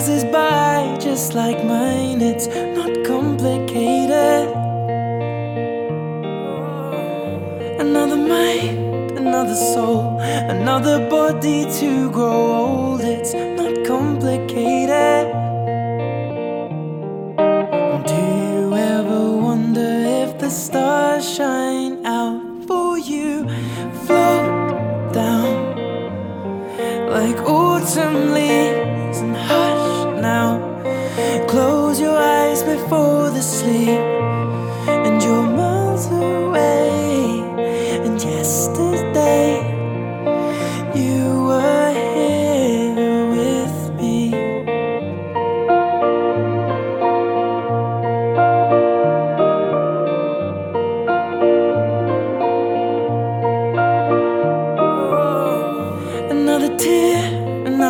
passes by just like mine. It's not complicated. Another mind, another soul, another body to grow old. It's not complicated. Do you ever wonder if the stars shine out for you? Float autumn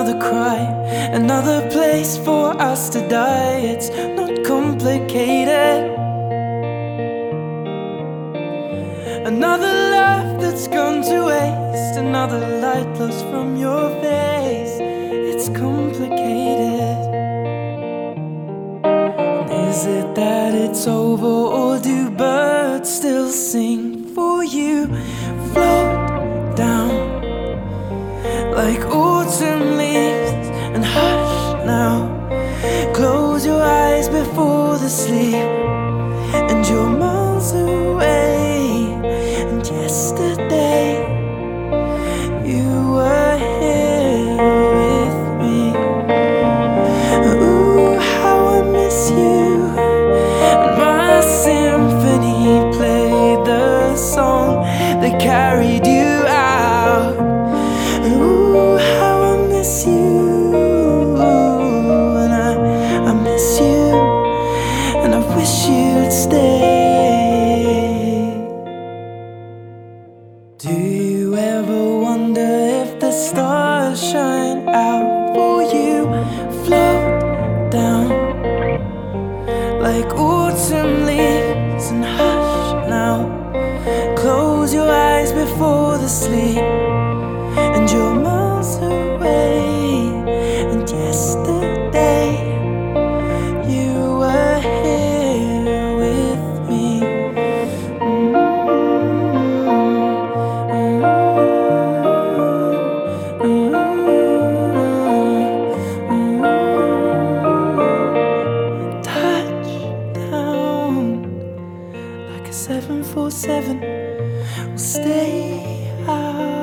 another cry, another place for us to die. It's not complicated. Another love that's gone to waste, another light lost from your face. It's complicated. Is it that it's over, or do birds still sing for you? Float before the sleep, and you're miles away. And yesterday, wish you'd stay. Do you ever wonder if the stars shine out for you? Float down like autumn leaves and hush now. Close your eyes before the sleep, 747 will stay out.